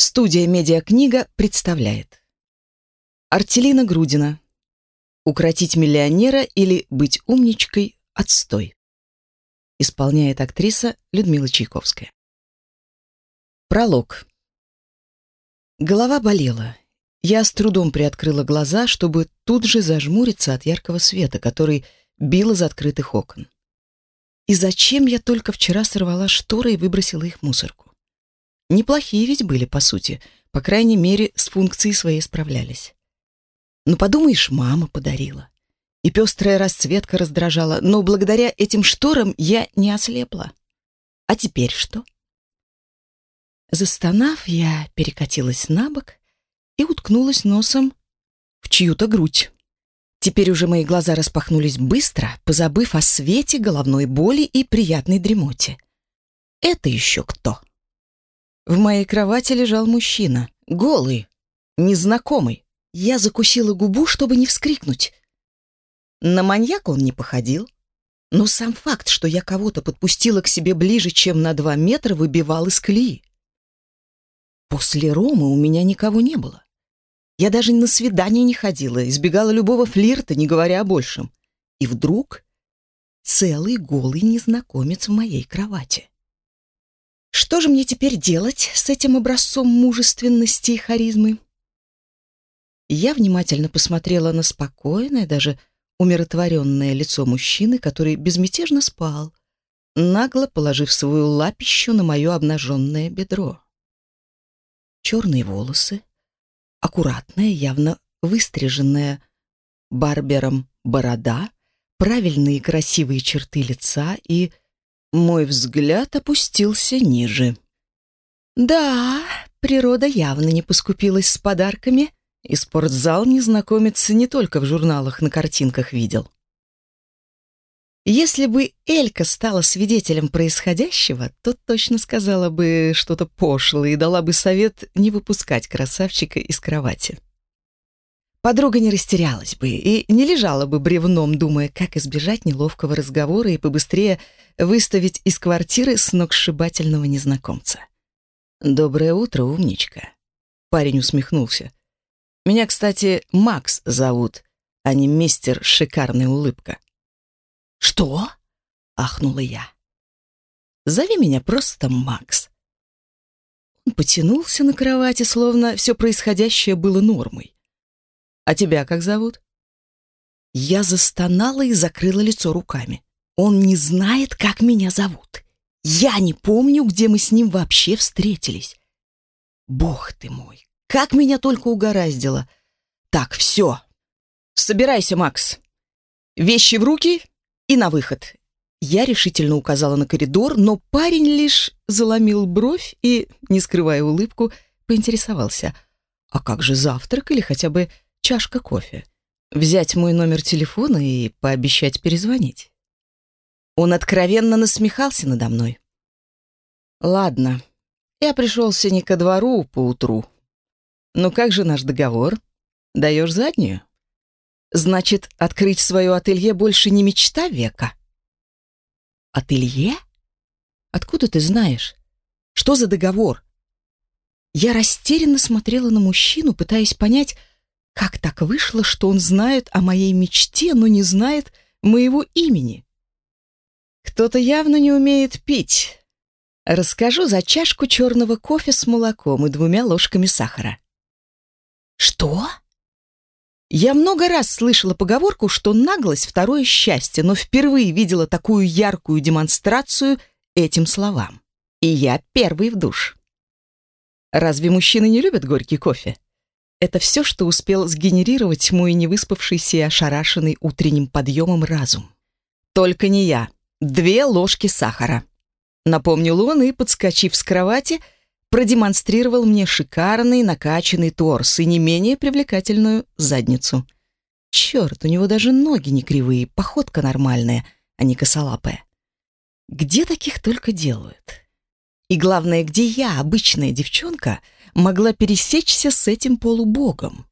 Студия «Медиакнига» представляет Артелина Грудина «Укротить миллионера или быть умничкой – отстой» Исполняет актриса Людмила Чайковская Пролог Голова болела. Я с трудом приоткрыла глаза, чтобы тут же зажмуриться от яркого света, который бил из открытых окон. И зачем я только вчера сорвала шторы и выбросила их в мусорку? Неплохие ведь были, по сути. По крайней мере, с функцией своей справлялись. Ну, подумаешь, мама подарила. И пестрая расцветка раздражала, но благодаря этим шторам я не ослепла. А теперь что? Застонав, я перекатилась на бок и уткнулась носом в чью-то грудь. Теперь уже мои глаза распахнулись быстро, позабыв о свете, головной боли и приятной дремоте. Это еще кто? В моей кровати лежал мужчина, голый, незнакомый. Я закусила губу, чтобы не вскрикнуть. На маньяка он не походил, но сам факт, что я кого-то подпустила к себе ближе, чем на два метра, выбивал из колеи. После Ромы у меня никого не было. Я даже на свидание не ходила, избегала любого флирта, не говоря о большем. И вдруг целый голый незнакомец в моей кровати. Что же мне теперь делать с этим образцом мужественности и харизмы? Я внимательно посмотрела на спокойное, даже умиротворенное лицо мужчины, который безмятежно спал, нагло положив свою лапищу на мое обнаженное бедро. Черные волосы, аккуратная, явно выстриженная барбером борода, правильные красивые черты лица и мой взгляд опустился ниже. Да, природа явно не поскупилась с подарками, и спортзал незнакомец не только в журналах на картинках видел. Если бы Элька стала свидетелем происходящего, то точно сказала бы что-то пошлое и дала бы совет не выпускать красавчика из кровати. Подруга не растерялась бы и не лежала бы бревном, думая, как избежать неловкого разговора и побыстрее выставить из квартиры сногсшибательного незнакомца. «Доброе утро, умничка!» Парень усмехнулся. «Меня, кстати, Макс зовут, а не мистер Шикарная улыбка». «Что?» — ахнула я. «Зови меня просто Макс». Он потянулся на кровати, словно все происходящее было нормой. А тебя как зовут?» Я застонала и закрыла лицо руками. Он не знает, как меня зовут. Я не помню, где мы с ним вообще встретились. Бог ты мой, как меня только угораздило. Так, все. Собирайся, Макс. Вещи в руки и на выход. Я решительно указала на коридор, но парень лишь заломил бровь и, не скрывая улыбку, поинтересовался. А как же завтрак или хотя бы чашка кофе, взять мой номер телефона и пообещать перезвонить. Он откровенно насмехался надо мной. Ладно, я пришелся не ко двору поутру. Ну как же наш договор? Даешь заднюю? Значит, открыть свое ателье больше не мечта века? Ателье? Откуда ты знаешь? Что за договор? Я растерянно смотрела на мужчину, пытаясь понять, как так вышло, что он знает о моей мечте, но не знает моего имени? Кто-то явно не умеет пить. Расскажу за чашку черного кофе с молоком и двумя ложками сахара. Что? Я много раз слышала поговорку, что наглость — второе счастье, но впервые видела такую яркую демонстрацию этим словам. И я первый в душ. Разве мужчины не любят горький кофе? Это все, что успел сгенерировать мой невыспавшийся и ошарашенный утренним подъемом разум. Только не я. Две ложки сахара. Напомнил он и, подскочив с кровати, продемонстрировал мне шикарный накачанный торс и не менее привлекательную задницу. Черт, у него даже ноги не кривые, походка нормальная, а не косолапая. Где таких только делают? И главное, где я, обычная девчонка, могла пересечься с этим полубогом?